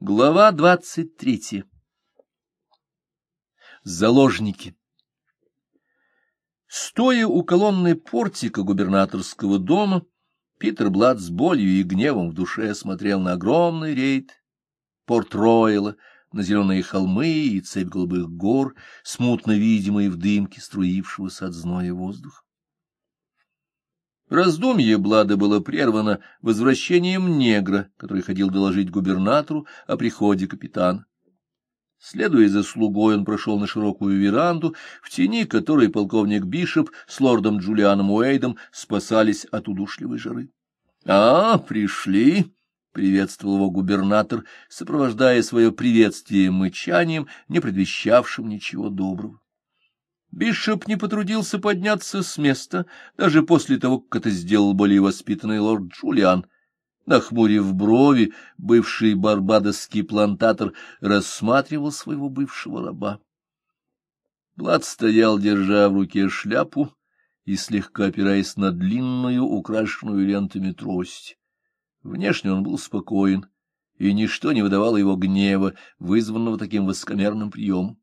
Глава двадцать третья. Заложники. Стоя у колонны портика губернаторского дома, Питер Блад с болью и гневом в душе смотрел на огромный рейд Порт-Ройла, на зеленые холмы и цепь голубых гор, смутно видимые в дымке струившегося от зноя воздуха. Раздумье Блада было прервано возвращением негра, который ходил доложить губернатору о приходе капитана. Следуя за слугой, он прошел на широкую веранду, в тени которой полковник Бишоп с лордом Джулианом Уэйдом спасались от удушливой жары. — А, пришли! — приветствовал его губернатор, сопровождая свое приветствие мычанием, не предвещавшим ничего доброго. Бишоп не потрудился подняться с места, даже после того, как это сделал более воспитанный лорд Джулиан. Нахмурив брови, бывший барбадосский плантатор рассматривал своего бывшего раба. Блад стоял, держа в руке шляпу и слегка опираясь на длинную, украшенную лентами трость. Внешне он был спокоен, и ничто не выдавало его гнева, вызванного таким высокомерным приемом.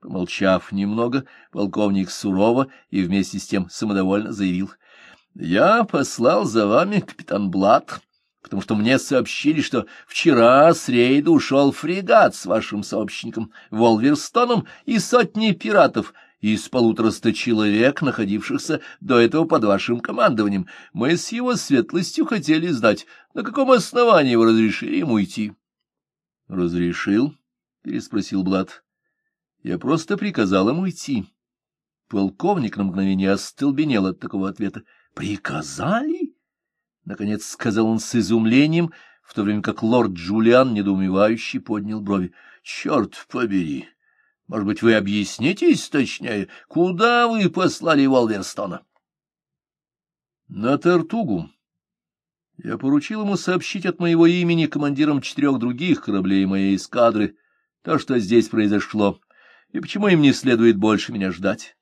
Помолчав немного, полковник сурово и вместе с тем самодовольно заявил. — Я послал за вами, капитан Блад, потому что мне сообщили, что вчера с рейда ушел фрегат с вашим сообщником Волверстоном и сотни пиратов из полутораста человек, находившихся до этого под вашим командованием. Мы с его светлостью хотели знать, на каком основании вы разрешили ему уйти. — Разрешил? — переспросил Блад. Я просто приказал ему идти. Полковник на мгновение остолбенел от такого ответа. «Приказали?» — наконец сказал он с изумлением, в то время как лорд Джулиан, недоумевающий, поднял брови. «Черт побери! Может быть, вы объяснитесь точнее, куда вы послали Волверстона?» «На Тартугу. Я поручил ему сообщить от моего имени командирам четырех других кораблей моей эскадры то, что здесь произошло» и почему им не следует больше меня ждать?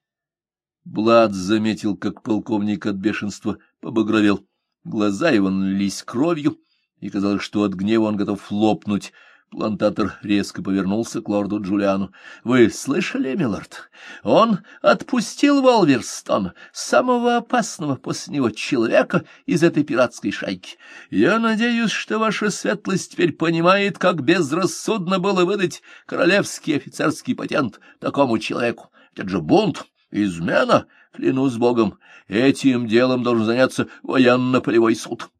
Блад заметил, как полковник от бешенства побагровел. Глаза его налились кровью, и казалось, что от гнева он готов лопнуть. Плантатор резко повернулся к лорду Джулиану. — Вы слышали, милорд? Он отпустил Волверстон, самого опасного после него человека из этой пиратской шайки. Я надеюсь, что ваша светлость теперь понимает, как безрассудно было выдать королевский офицерский патент такому человеку. Это же бунт, измена, клянусь богом. Этим делом должен заняться военно-полевой суд.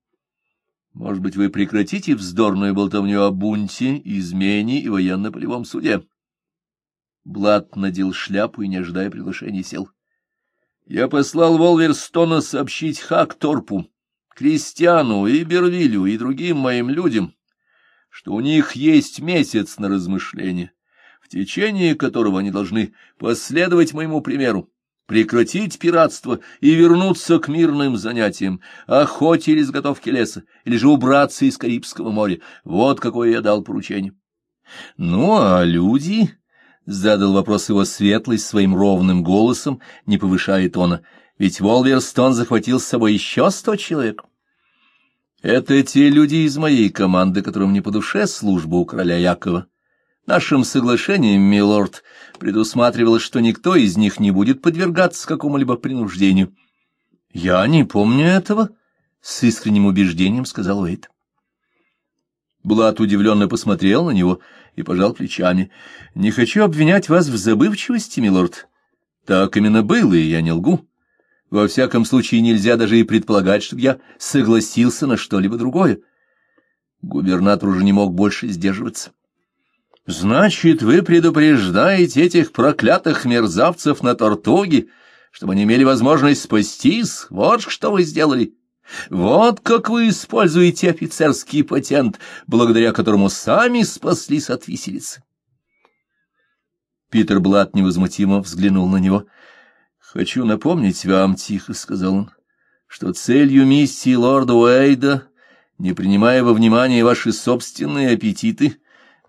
Может быть, вы прекратите вздорную болтовню о бунте, измене и военно-полевом суде? Блад надел шляпу и, не ожидая приглашения, сел. Я послал Волверстона сообщить Хакторпу, Кристиану и Бервилю и другим моим людям, что у них есть месяц на размышление, в течение которого они должны последовать моему примеру прекратить пиратство и вернуться к мирным занятиям, охоте или изготовке леса, или же убраться из Карибского моря. Вот какое я дал поручение. — Ну, а люди? — задал вопрос его светлость своим ровным голосом, не повышая тона. — Ведь Волверстон захватил с собой еще сто человек. — Это те люди из моей команды, которым не по душе служба у короля Якова. Нашим соглашением, милорд, предусматривалось, что никто из них не будет подвергаться какому-либо принуждению. — Я не помню этого, — с искренним убеждением сказал Уэйт. Блат удивленно посмотрел на него и пожал плечами. — Не хочу обвинять вас в забывчивости, милорд. Так именно было, и я не лгу. Во всяком случае, нельзя даже и предполагать, чтобы я согласился на что-либо другое. Губернатор уже не мог больше сдерживаться. Значит, вы предупреждаете этих проклятых мерзавцев на Тортуге, чтобы они имели возможность спастись? Вот что вы сделали. Вот как вы используете офицерский патент, благодаря которому сами спаслись от виселицы. Питер Блат невозмутимо взглянул на него. — Хочу напомнить вам, — тихо сказал он, — что целью миссии лорда Уэйда, не принимая во внимание ваши собственные аппетиты, —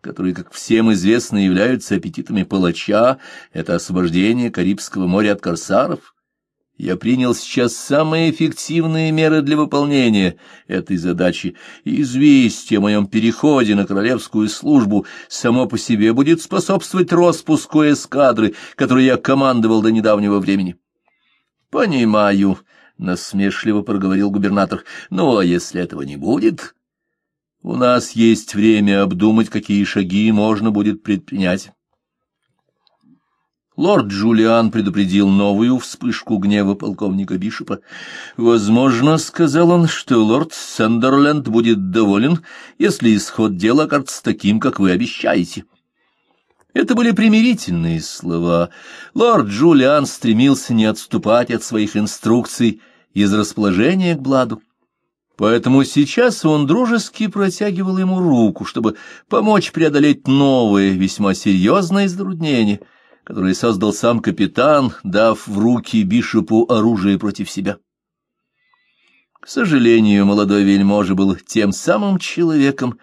которые, как всем известно, являются аппетитами палача, это освобождение Карибского моря от корсаров. Я принял сейчас самые эффективные меры для выполнения этой задачи, и известие о моем переходе на королевскую службу само по себе будет способствовать распуску эскадры, которой я командовал до недавнего времени. — Понимаю, — насмешливо проговорил губернатор, — ну, а если этого не будет... У нас есть время обдумать, какие шаги можно будет предпринять. Лорд Джулиан предупредил новую вспышку гнева полковника Бишопа. «Возможно, — сказал он, — что лорд Сандерленд будет доволен, если исход дела окажется таким, как вы обещаете». Это были примирительные слова. Лорд Джулиан стремился не отступать от своих инструкций из расположения к Бладу. Поэтому сейчас он дружески протягивал ему руку, чтобы помочь преодолеть новые, весьма серьезные затруднения — который создал сам капитан, дав в руки Бишопу оружие против себя. К сожалению, молодой вельможа был тем самым человеком,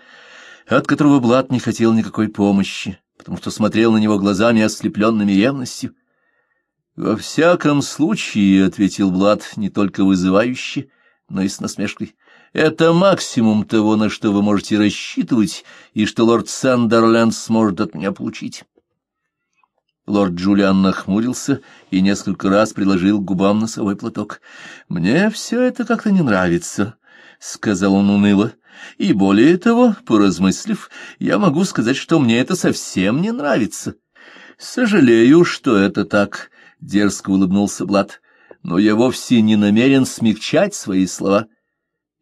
от которого Блад не хотел никакой помощи, потому что смотрел на него глазами, ослепленными ревностью. «Во всяком случае», — ответил Блад не только вызывающе, но и с насмешкой, — «это максимум того, на что вы можете рассчитывать, и что лорд Сандерленд сможет от меня получить». Лорд Джулиан нахмурился и несколько раз приложил к губам носовой платок. — Мне все это как-то не нравится, — сказал он уныло. — И более того, поразмыслив, я могу сказать, что мне это совсем не нравится. — Сожалею, что это так, — дерзко улыбнулся Блад, — но я вовсе не намерен смягчать свои слова.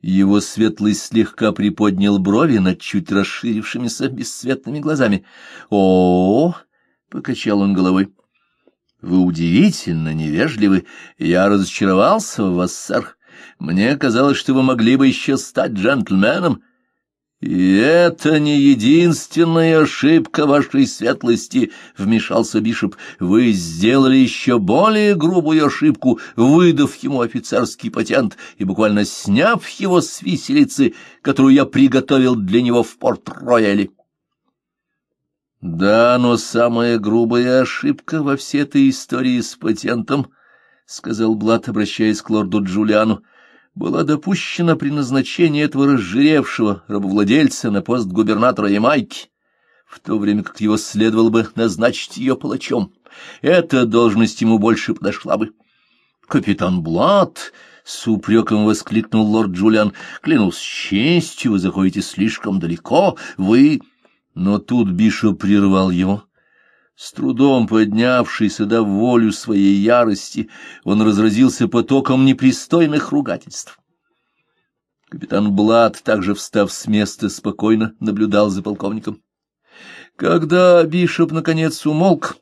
Его светлость слегка приподнял брови над чуть расширившимися бесцветными глазами. — О-о-о! Покачал он головой. Вы удивительно невежливы. Я разочаровался в вас, сэр. Мне казалось, что вы могли бы еще стать джентльменом. И это не единственная ошибка вашей светлости, — вмешался Бишоп. Вы сделали еще более грубую ошибку, выдав ему офицерский патент и буквально сняв его с виселицы, которую я приготовил для него в Порт-Рояле. Да, но самая грубая ошибка во всей этой истории с патентом, — сказал Блад, обращаясь к лорду Джулиану, — была допущена при назначении этого разжиревшего рабовладельца на пост губернатора Ямайки, в то время как его следовало бы назначить ее палачом. Эта должность ему больше подошла бы. — Капитан Блад! — с упреком воскликнул лорд Джулиан. — Клянусь честью, вы заходите слишком далеко. Вы... Но тут Бишоп прервал его. С трудом поднявшийся до волю своей ярости, он разразился потоком непристойных ругательств. Капитан Блад, также встав с места, спокойно наблюдал за полковником. Когда Бишоп наконец умолк,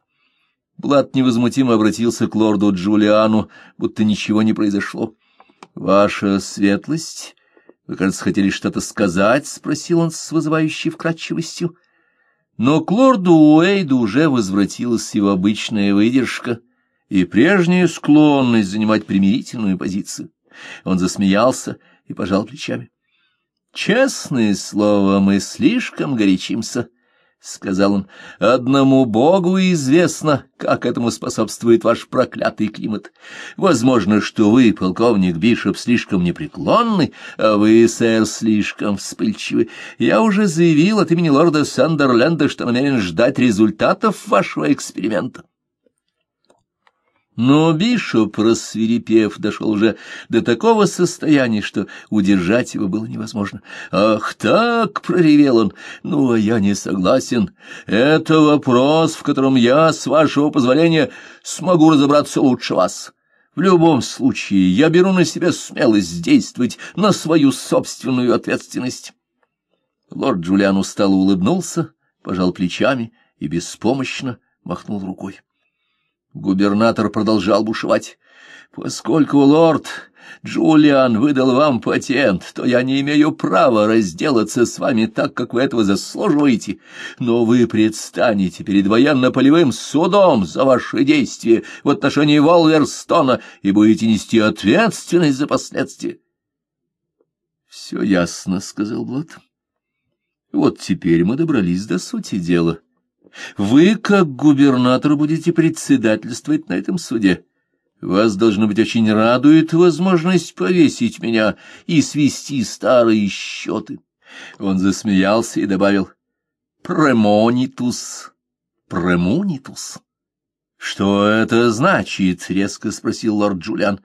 Блад невозмутимо обратился к лорду Джулиану, будто ничего не произошло. — Ваша светлость, вы, кажется, хотели что-то сказать? — спросил он с вызывающей вкрадчивостью. Но к лорду Уэйду уже возвратилась его обычная выдержка и прежняя склонность занимать примирительную позицию. Он засмеялся и пожал плечами. — Честное слово, мы слишком горячимся, — сказал он. — Одному Богу известно, как этому способствует ваш проклятый климат. Возможно, что вы, полковник Бишоп, слишком непреклонны, а вы, сэр, слишком вспыльчивы. Я уже заявил от имени лорда Сандерленда, что намерен ждать результатов вашего эксперимента. Но Бишоп, рассверепев, дошел уже до такого состояния, что удержать его было невозможно. «Ах так!» — проревел он. «Ну, а я не согласен. Это вопрос, в котором я, с вашего позволения, смогу разобраться лучше вас». В любом случае, я беру на себя смелость действовать на свою собственную ответственность. Лорд Джулиан устало улыбнулся, пожал плечами и беспомощно махнул рукой. Губернатор продолжал бушевать. «Поскольку лорд Джулиан выдал вам патент, то я не имею права разделаться с вами так, как вы этого заслуживаете, но вы предстанете перед военно-полевым судом за ваши действия в отношении Волверстона и будете нести ответственность за последствия». «Все ясно», — сказал Блад. «Вот теперь мы добрались до сути дела». Вы, как губернатор, будете председательствовать на этом суде. Вас, должно быть, очень радует возможность повесить меня и свести старые счеты. Он засмеялся и добавил «Премонитус, премонитус». «Что это значит?» — резко спросил лорд Джулиан.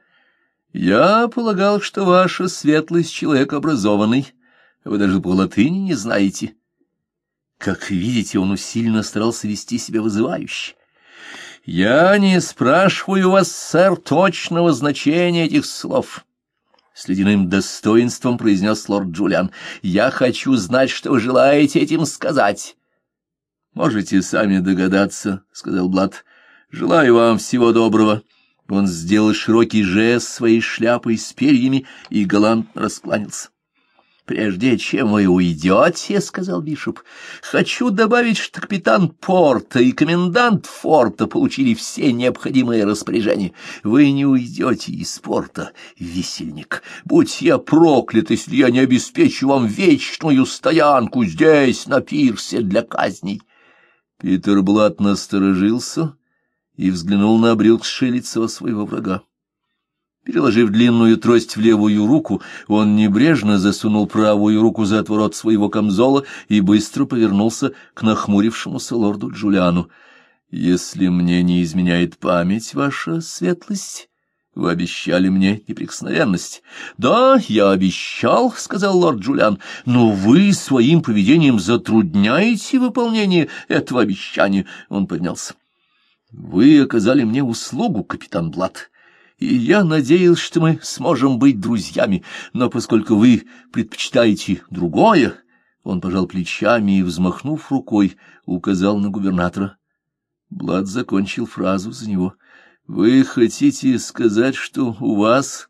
«Я полагал, что ваша светлость человек образованный. Вы даже по латыни не знаете». Как видите, он усиленно старался вести себя вызывающе. «Я не спрашиваю вас, сэр, точного значения этих слов». С ледяным достоинством произнес лорд Джулиан. «Я хочу знать, что вы желаете этим сказать». «Можете сами догадаться», — сказал Блад. «Желаю вам всего доброго». Он сделал широкий жест своей шляпой с перьями и галантно раскланялся. «Прежде чем вы уйдете, — сказал Бишоп, — хочу добавить, что капитан порта и комендант форта получили все необходимые распоряжения. Вы не уйдете из порта, висельник. Будь я проклят, если я не обеспечу вам вечную стоянку здесь, на пирсе для казней». Питер Блат насторожился и взглянул на Брюкшелицева своего врага. Переложив длинную трость в левую руку, он небрежно засунул правую руку за отворот своего камзола и быстро повернулся к нахмурившемуся лорду Джулиану. — Если мне не изменяет память, ваша светлость, вы обещали мне неприкосновенность. — Да, я обещал, — сказал лорд Джулиан, — но вы своим поведением затрудняете выполнение этого обещания. Он поднялся. — Вы оказали мне услугу, капитан Блад и я надеялся, что мы сможем быть друзьями, но поскольку вы предпочитаете другое, он пожал плечами и, взмахнув рукой, указал на губернатора. Блад закончил фразу за него. «Вы хотите сказать, что у вас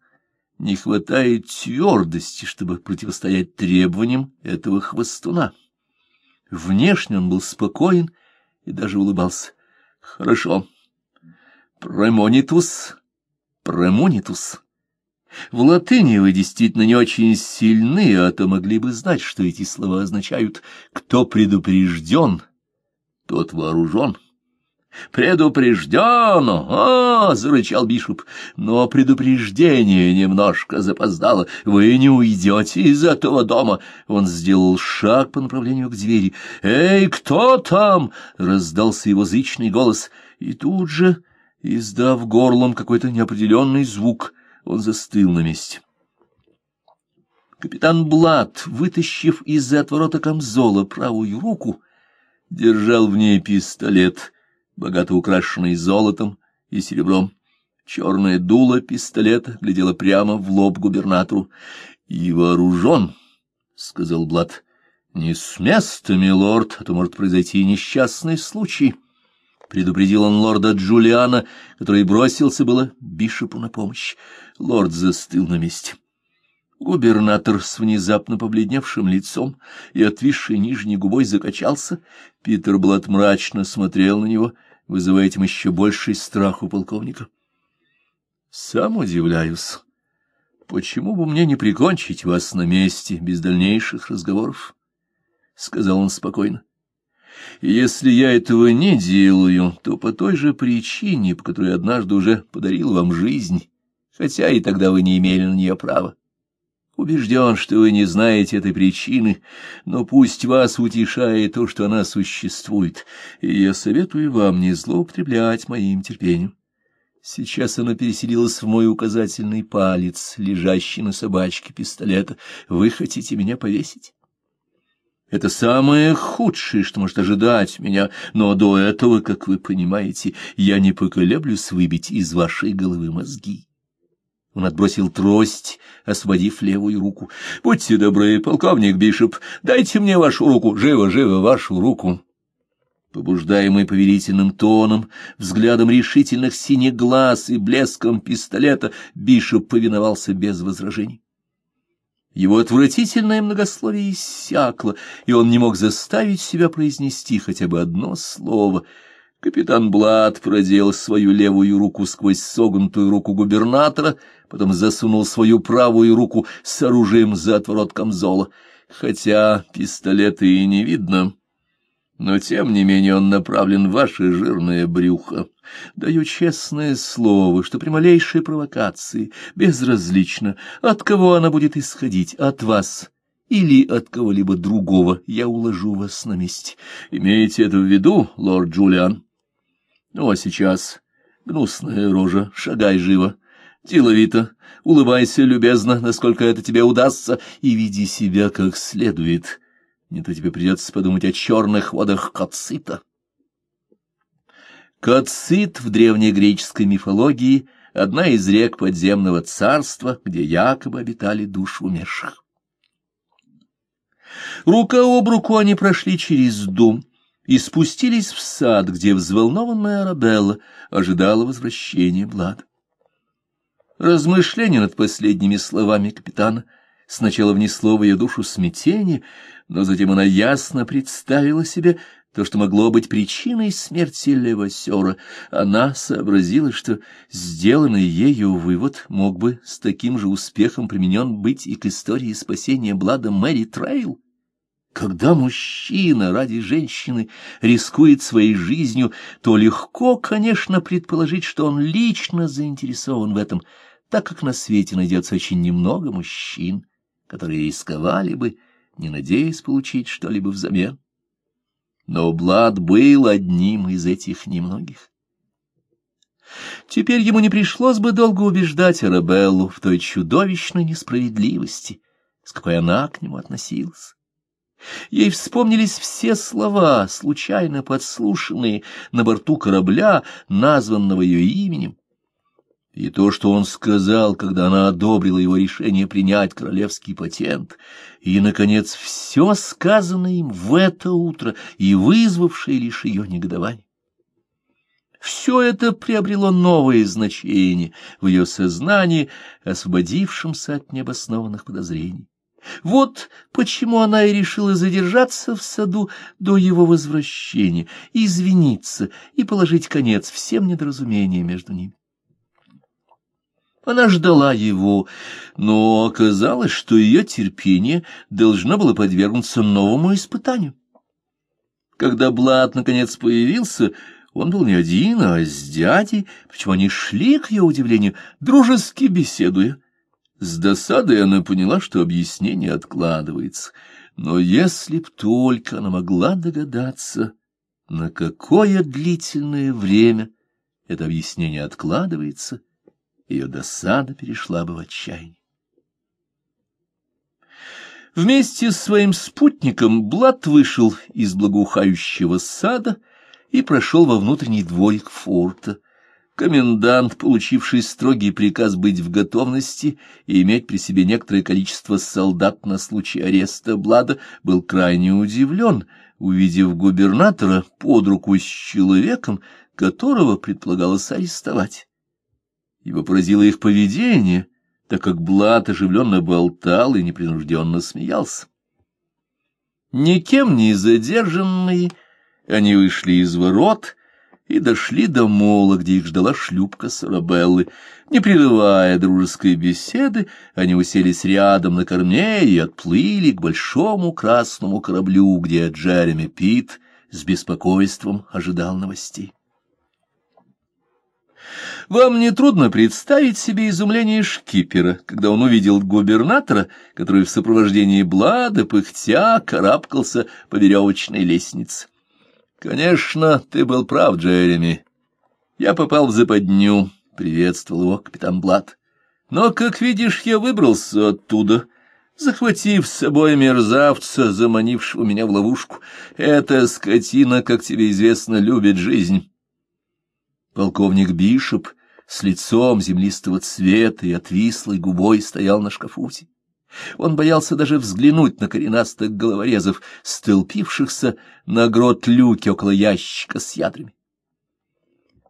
не хватает твердости, чтобы противостоять требованиям этого хвостуна?» Внешне он был спокоен и даже улыбался. «Хорошо. Премонитус промонитус. В латыни вы действительно не очень сильны, а то могли бы знать, что эти слова означают «кто предупрежден, тот вооружен». «Предупрежден! А, — зарычал Бишоп, — но предупреждение немножко запоздало. Вы не уйдете из этого дома!» Он сделал шаг по направлению к двери. «Эй, кто там?» — раздался его зычный голос. И тут же Издав горлом какой-то неопределенный звук, он застыл на месте. Капитан Блад, вытащив из-за отворота камзола правую руку, держал в ней пистолет, богато украшенный золотом и серебром. Черное дуло пистолета глядело прямо в лоб губернатору. — И вооружен, — сказал Блад. — Не с места, милорд, а то может произойти несчастный случай. — Предупредил он лорда Джулиана, который бросился было Бишопу на помощь. Лорд застыл на месте. Губернатор с внезапно побледневшим лицом и отвисшей нижней губой закачался. Питер Блат мрачно смотрел на него, вызывая этим еще больший страх у полковника. — Сам удивляюсь. Почему бы мне не прикончить вас на месте без дальнейших разговоров? — сказал он спокойно. — если я этого не делаю, то по той же причине, по которой однажды уже подарил вам жизнь, хотя и тогда вы не имели на нее права. Убежден, что вы не знаете этой причины, но пусть вас утешает то, что она существует, и я советую вам не злоупотреблять моим терпением. Сейчас она переселилась в мой указательный палец, лежащий на собачке пистолета. Вы хотите меня повесить? Это самое худшее, что может ожидать меня, но до этого, как вы понимаете, я не поколеблюсь выбить из вашей головы мозги. Он отбросил трость, освободив левую руку. — Будьте добры, полковник Бишоп, дайте мне вашу руку, живо-живо вашу руку. Побуждаемый повелительным тоном, взглядом решительных синих глаз и блеском пистолета, Бишоп повиновался без возражений. Его отвратительное многословие иссякло, и он не мог заставить себя произнести хотя бы одно слово. Капитан Блад продел свою левую руку сквозь согнутую руку губернатора, потом засунул свою правую руку с оружием за отворот камзола. Хотя пистолета и не видно, но тем не менее он направлен в ваше жирное брюхо. Даю честное слово, что при малейшей провокации, безразлично, от кого она будет исходить, от вас или от кого-либо другого, я уложу вас на месте. Имейте это в виду, лорд Джулиан. Ну, а сейчас гнусная рожа, шагай живо, деловито, улыбайся любезно, насколько это тебе удастся, и веди себя как следует. Не то тебе придется подумать о черных водах Кацита. Кацит в древнегреческой мифологии — одна из рек подземного царства, где якобы обитали души умерших. Рука об руку они прошли через дом и спустились в сад, где взволнованная Арабелла ожидала возвращения Блада. Размышление над последними словами капитана сначала внесло в ее душу смятение, но затем она ясно представила себе то, что могло быть причиной смерти Левасера. Она сообразила, что сделанный ею вывод мог бы с таким же успехом применен быть и к истории спасения Блада Мэри Трейл. Когда мужчина ради женщины рискует своей жизнью, то легко, конечно, предположить, что он лично заинтересован в этом, так как на свете найдется очень немного мужчин, которые рисковали бы, не надеясь получить что-либо взамен. Но Блад был одним из этих немногих. Теперь ему не пришлось бы долго убеждать Арабеллу в той чудовищной несправедливости, с какой она к нему относилась. Ей вспомнились все слова, случайно подслушанные на борту корабля, названного ее именем, и то, что он сказал, когда она одобрила его решение принять королевский патент, и, наконец, все сказанное им в это утро и вызвавшее лишь ее негодование. Все это приобрело новое значение в ее сознании, освободившемся от необоснованных подозрений. Вот почему она и решила задержаться в саду до его возвращения, извиниться и положить конец всем недоразумениям между ними. Она ждала его, но оказалось, что ее терпение должно было подвергнуться новому испытанию. Когда Блад наконец появился, он был не один, а с дядей, причем они шли, к ее удивлению, дружески беседуя. С досадой она поняла, что объяснение откладывается. Но если б только она могла догадаться, на какое длительное время это объяснение откладывается, ее досада перешла бы в отчаяние. Вместе с своим спутником Блад вышел из благоухающего сада и прошел во внутренний дворик форта. Комендант, получивший строгий приказ быть в готовности и иметь при себе некоторое количество солдат на случай ареста Блада, был крайне удивлен, увидев губернатора под руку с человеком, которого предполагалось арестовать. Его поразило их поведение, так как Блад оживленно болтал и непринужденно смеялся. Никем не задержанные, они вышли из ворот и дошли до мола, где их ждала шлюпка Сарабеллы. Не прерывая дружеской беседы, они уселись рядом на корме и отплыли к большому красному кораблю, где Джереми Пит с беспокойством ожидал новостей. Вам не трудно представить себе изумление шкипера, когда он увидел губернатора, который в сопровождении Блада, пыхтя, карабкался по веревочной лестнице. «Конечно, ты был прав, Джереми. Я попал в западню», — приветствовал его капитан Блад. «Но, как видишь, я выбрался оттуда» захватив с собой мерзавца, заманившего меня в ловушку. Эта скотина, как тебе известно, любит жизнь. Полковник Бишоп с лицом землистого цвета и отвислой губой стоял на шкафуте. Он боялся даже взглянуть на коренастых головорезов, столпившихся на грот люке около ящика с ядрами.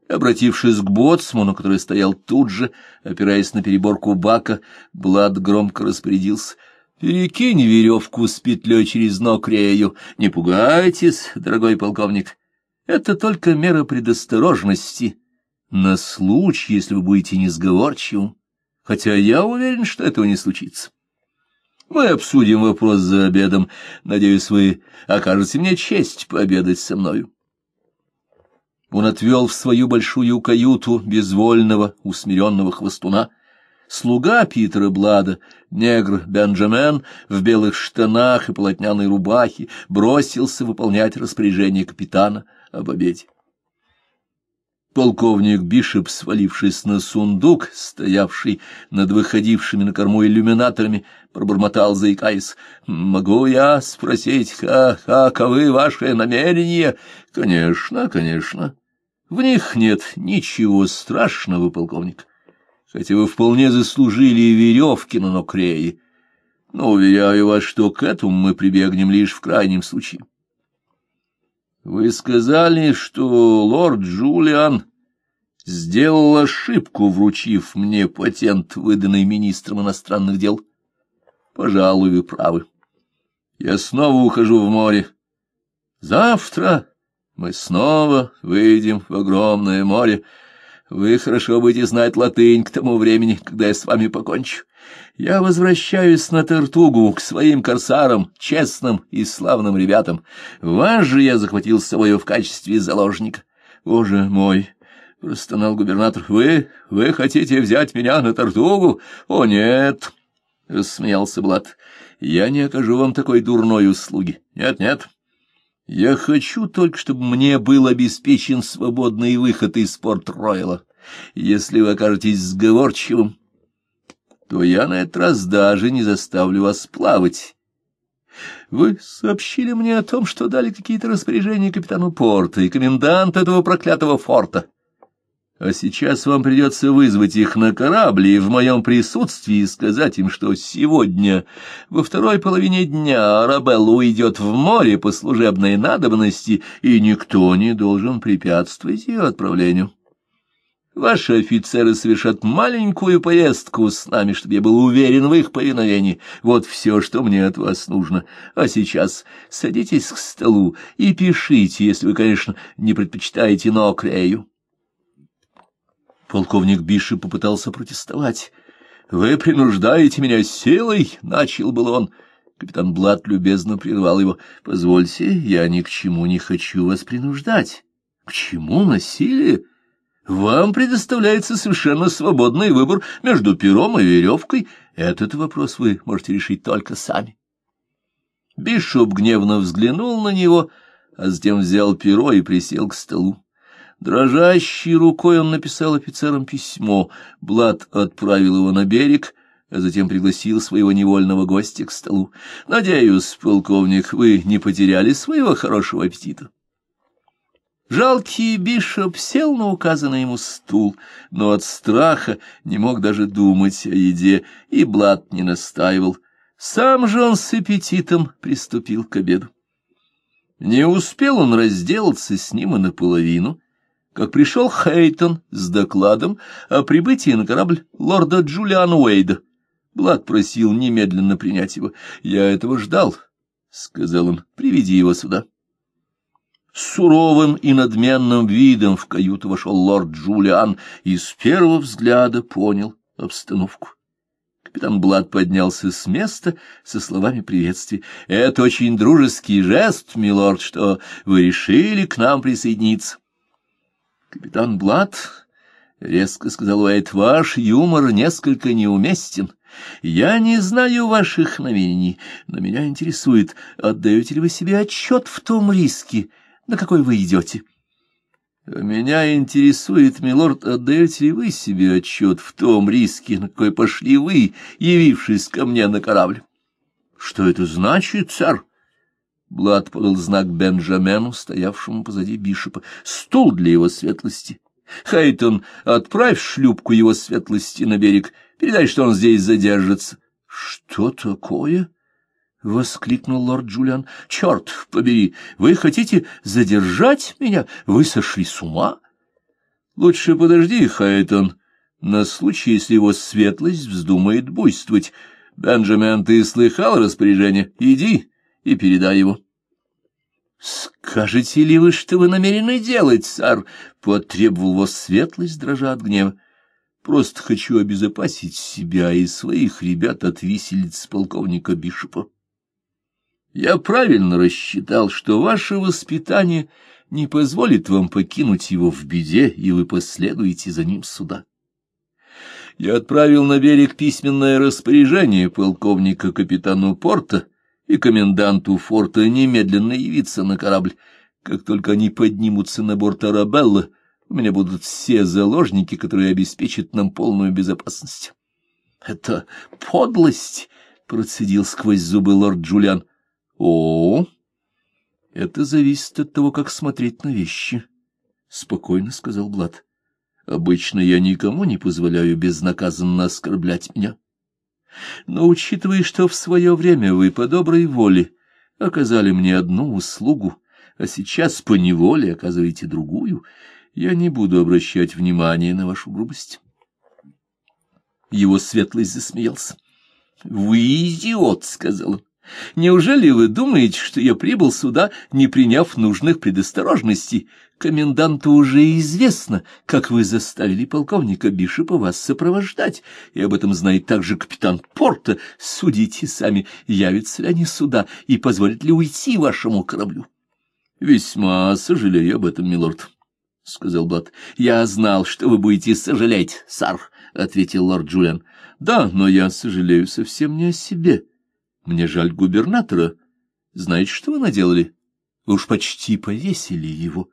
Обратившись к боцману, который стоял тут же, опираясь на переборку бака, Блад громко распорядился. — Перекинь веревку с петлей через ног рею. Не пугайтесь, дорогой полковник. Это только мера предосторожности на случай, если вы будете несговорчивым, хотя я уверен, что этого не случится. Мы обсудим вопрос за обедом. Надеюсь, вы окажете мне честь пообедать со мною. Он отвел в свою большую каюту безвольного, усмиренного хвостуна. Слуга Питера Блада, негр Бенджамен, в белых штанах и полотняной рубахе, бросился выполнять распоряжение капитана об обеде. Полковник Бишоп, свалившись на сундук, стоявший над выходившими на корму иллюминаторами, пробормотал, заикаясь. — Могу я спросить, как, каковы ваши намерения? — Конечно, конечно. В них нет ничего страшного, полковник. Хотя вы вполне заслужили веревки на нокрее. Но уверяю вас, что к этому мы прибегнем лишь в крайнем случае. Вы сказали, что лорд Джулиан сделал ошибку, вручив мне патент, выданный министром иностранных дел. Пожалуй, вы правы. Я снова ухожу в море. Завтра мы снова выйдем в огромное море. Вы хорошо будете знать латынь к тому времени, когда я с вами покончу. Я возвращаюсь на Тартугу к своим корсарам, честным и славным ребятам. Вас же я захватил с собой в качестве заложника. Боже мой! — простонал губернатор. — Вы, вы хотите взять меня на Тартугу? О, нет! — рассмеялся Блад. — Я не окажу вам такой дурной услуги. Нет, нет. Я хочу только, чтобы мне был обеспечен свободный выход из Порт-Ройла. Если вы окажетесь сговорчивым, то я на этот раз даже не заставлю вас плавать. Вы сообщили мне о том, что дали какие-то распоряжения капитану порта и коменданту этого проклятого форта. А сейчас вам придется вызвать их на корабль и в моем присутствии сказать им, что сегодня, во второй половине дня, Арабелла уйдет в море по служебной надобности, и никто не должен препятствовать ее отправлению. Ваши офицеры совершат маленькую поездку с нами, чтобы я был уверен в их повиновении. Вот все, что мне от вас нужно. А сейчас садитесь к столу и пишите, если вы, конечно, не предпочитаете нокрею. Полковник Биши попытался протестовать. — Вы принуждаете меня силой? — начал был он. Капитан Блад любезно прервал его. — Позвольте, я ни к чему не хочу вас принуждать. — К чему насилие? — вам предоставляется совершенно свободный выбор между пером и веревкой. Этот вопрос вы можете решить только сами. Бишоп гневно взглянул на него, а затем взял перо и присел к столу. Дрожащей рукой он написал офицерам письмо. Блад отправил его на берег, а затем пригласил своего невольного гостя к столу. — Надеюсь, полковник, вы не потеряли своего хорошего аппетита. Жалкий Бишоп сел на указанный ему стул, но от страха не мог даже думать о еде, и Блад не настаивал. Сам же он с аппетитом приступил к обеду. Не успел он разделаться с ним и наполовину, как пришел Хейтон с докладом о прибытии на корабль лорда Джулиана Уэйда. Блад просил немедленно принять его. — Я этого ждал, — сказал он, — приведи его сюда. С суровым и надменным видом в каюту вошел лорд Джулиан и с первого взгляда понял обстановку. Капитан Блад поднялся с места со словами приветствия. — Это очень дружеский жест, милорд, что вы решили к нам присоединиться. — Капитан Блад, — резко сказал Уэйт, — ваш юмор несколько неуместен. Я не знаю ваших намерений, но меня интересует, отдаете ли вы себе отчет в том риске, — на какой вы идете? Меня интересует, милорд, отдаете ли вы себе отчет в том риске, на какой пошли вы, явившись ко мне на корабль? Что это значит, сэр? Блад подал знак Бенджамену, стоявшему позади Бишопа. Стул для его светлости. Хейтон, отправь шлюпку его светлости на берег. Передай, что он здесь задержится. Что такое? — воскликнул лорд Джулиан. — Черт побери, вы хотите задержать меня? Вы сошли с ума? — Лучше подожди, Хайтон, на случай, если его светлость вздумает буйствовать. Бенджамин, ты слыхал распоряжение? Иди и передай его. — Скажете ли вы, что вы намерены делать, сэр? — потребовал его светлость, дрожа от гнева. — Просто хочу обезопасить себя и своих ребят от виселиц полковника Бишопа. Я правильно рассчитал, что ваше воспитание не позволит вам покинуть его в беде, и вы последуете за ним сюда. Я отправил на берег письменное распоряжение полковника капитану Порта и коменданту форта немедленно явиться на корабль. Как только они поднимутся на борт Арабелла, у меня будут все заложники, которые обеспечат нам полную безопасность. — Это подлость! — процедил сквозь зубы лорд Джулиан. — О, это зависит от того, как смотреть на вещи, — спокойно сказал Блад. — Обычно я никому не позволяю безнаказанно оскорблять меня. Но учитывая, что в свое время вы по доброй воле оказали мне одну услугу, а сейчас по неволе оказываете другую, я не буду обращать внимания на вашу грубость. Его светлость засмеялся. — Вы идиот, — сказал он. — Неужели вы думаете, что я прибыл сюда, не приняв нужных предосторожностей? Коменданту уже известно, как вы заставили полковника Бишопа вас сопровождать, и об этом знает также капитан Порта. Судите сами, явятся ли они сюда и позволят ли уйти вашему кораблю. — Весьма сожалею об этом, милорд, — сказал Блад. — Я знал, что вы будете сожалеть, сар, — ответил лорд Джулиан. — Да, но я сожалею совсем не о себе. Мне жаль губернатора. Знаете, что вы наделали? Вы уж почти повесили его.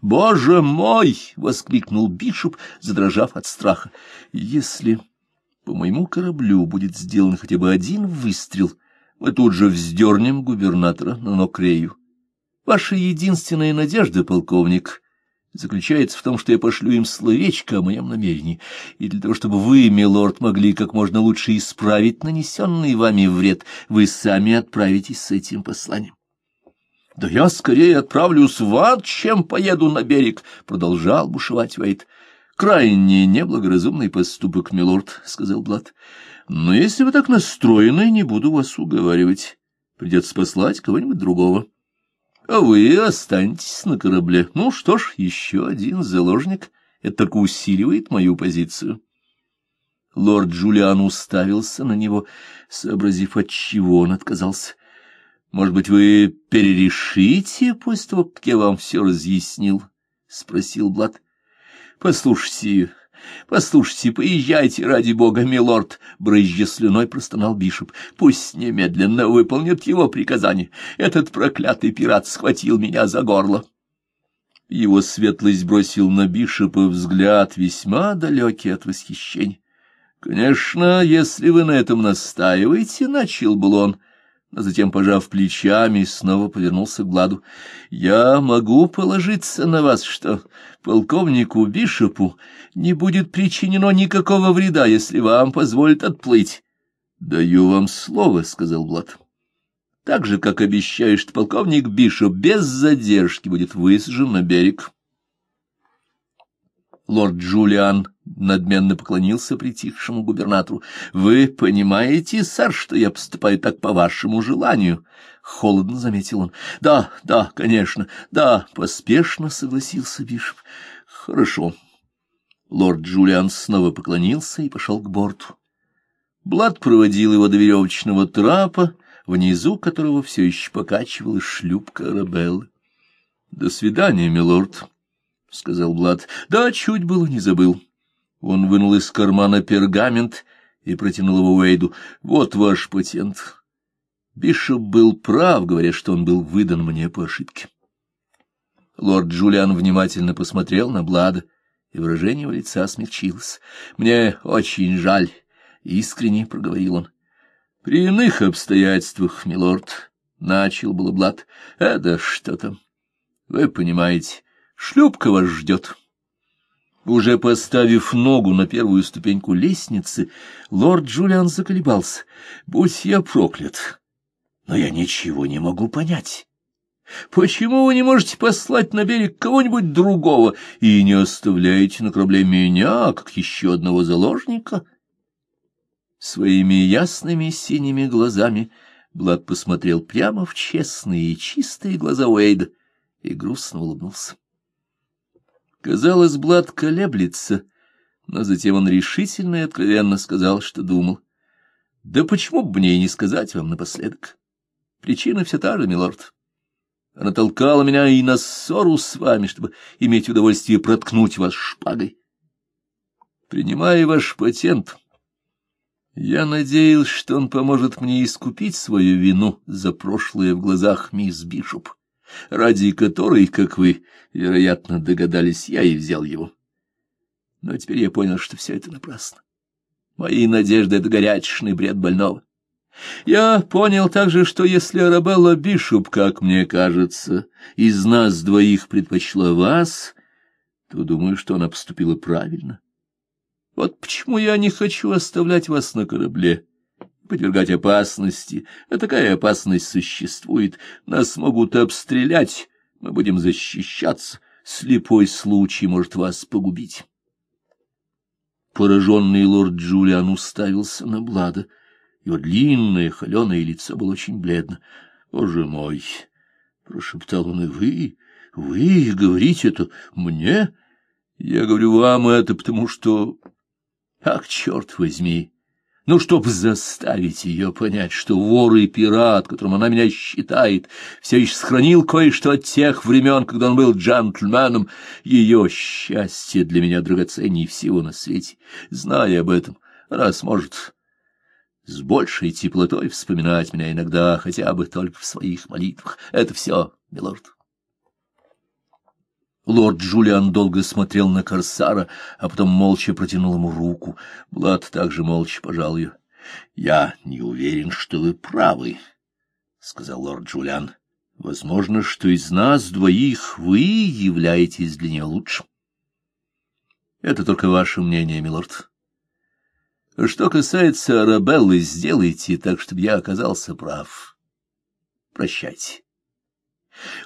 — Боже мой! — воскликнул Бишоп, задрожав от страха. — Если по моему кораблю будет сделан хотя бы один выстрел, мы тут же вздернем губернатора на Нокрею. Ваша единственная надежда, полковник, заключается в том, что я пошлю им словечко о моем намерении, и для того, чтобы вы, милорд, могли как можно лучше исправить нанесенный вами вред, вы сами отправитесь с этим посланием. — Да я скорее отправлюсь в ад, чем поеду на берег, — продолжал бушевать Уэйт. — Крайне неблагоразумный поступок, милорд, — сказал Блад. — Но если вы так настроены, не буду вас уговаривать. Придется послать кого-нибудь другого. — а вы останетесь на корабле. Ну что ж, еще один заложник. Это только усиливает мою позицию. Лорд Джулиан уставился на него, сообразив, от чего он отказался. — Может быть, вы перерешите после того, как я вам все разъяснил? — спросил Блад. — Послушайте, Послушайте, поезжайте, ради бога, милорд, — брызжа слюной простонал Бишоп. Пусть немедленно выполнят его приказание. Этот проклятый пират схватил меня за горло. Его светлость бросил на Бишопа взгляд, весьма далекий от восхищения. — Конечно, если вы на этом настаиваете, — начал был он, — но затем, пожав плечами, снова повернулся к Гладу. — Я могу положиться на вас, что полковнику Бишопу не будет причинено никакого вреда, если вам позволят отплыть. — Даю вам слово, — сказал Блад. — Так же, как обещаю, что полковник Бишоп без задержки будет высажен на берег. Лорд Джулиан надменно поклонился притихшему губернатору. — Вы понимаете, сэр, что я поступаю так по вашему желанию? — холодно заметил он. — Да, да, конечно, да, — поспешно согласился Бишоп. — Хорошо. Лорд Джулиан снова поклонился и пошел к борту. Блад проводил его до веревочного трапа, внизу которого все еще покачивалась шлюпка Арабеллы. — До свидания, милорд, — сказал Блад. — Да, чуть было не забыл. Он вынул из кармана пергамент и протянул его Уэйду. — Вот ваш патент. Бишоп был прав, говоря, что он был выдан мне по ошибке. Лорд Джулиан внимательно посмотрел на Блада, и выражение его лица смягчилось. — Мне очень жаль, — искренне проговорил он. — При иных обстоятельствах, милорд, — начал было Блад, — это что там? Вы понимаете, шлюпка вас ждет. Уже поставив ногу на первую ступеньку лестницы, лорд Джулиан заколебался. «Будь я проклят! Но я ничего не могу понять. Почему вы не можете послать на берег кого-нибудь другого и не оставляете на корабле меня, как еще одного заложника?» Своими ясными синими глазами Блад посмотрел прямо в честные и чистые глаза Уэйда и грустно улыбнулся. Казалось, Блад колеблется, но затем он решительно и откровенно сказал, что думал. Да почему бы мне и не сказать вам напоследок? Причина все та же, милорд. Она толкала меня и на ссору с вами, чтобы иметь удовольствие проткнуть вас шпагой. Принимая ваш патент, я надеялся, что он поможет мне искупить свою вину за прошлое в глазах мисс Бишоп, ради которой, как вы, вероятно, догадались, я и взял его. Но теперь я понял, что все это напрасно. Мои надежды — это горячечный бред больного. Я понял также, что если Арабелла Бишоп, как мне кажется, из нас двоих предпочла вас, то думаю, что она поступила правильно. Вот почему я не хочу оставлять вас на корабле, подвергать опасности, а такая опасность существует. Нас могут обстрелять, мы будем защищаться, слепой случай может вас погубить. Пораженный лорд Джулиан уставился на Блада. Его длинное, холеное лицо было очень бледно. — Боже мой! — прошептал он, — и вы, вы говорите это мне? Я говорю вам это, потому что... Ах, черт возьми! Ну, чтоб заставить ее понять, что вор и пират, которым она меня считает, все еще сохранил кое-что от тех времен, когда он был джентльменом, ее счастье для меня драгоценнее всего на свете. Зная об этом, она сможет с большей теплотой вспоминать меня иногда, хотя бы только в своих молитвах. Это все, милорд. Лорд Джулиан долго смотрел на Корсара, а потом молча протянул ему руку. Блад также молча пожал ее. — Я не уверен, что вы правы, — сказал лорд Джулиан. — Возможно, что из нас двоих вы являетесь для нее лучшим. — Это только ваше мнение, милорд. Что касается Арабеллы, сделайте так, чтобы я оказался прав. Прощайте.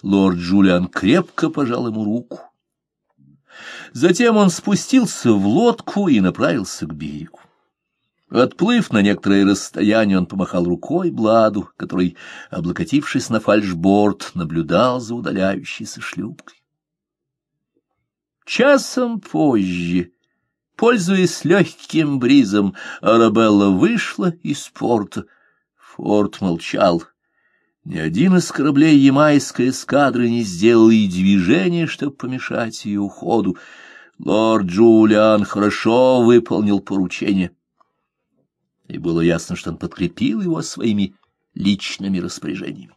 Лорд Джулиан крепко пожал ему руку. Затем он спустился в лодку и направился к берегу. Отплыв на некоторое расстояние, он помахал рукой Бладу, который, облокотившись на фальшборд, наблюдал за удаляющейся шлюпкой. Часом позже, пользуясь легким бризом, Арабелла вышла из порта. Форт молчал. Ни один из кораблей ямайской эскадры не сделал и движения, чтобы помешать ее уходу. Лорд Джулиан хорошо выполнил поручение. И было ясно, что он подкрепил его своими личными распоряжениями.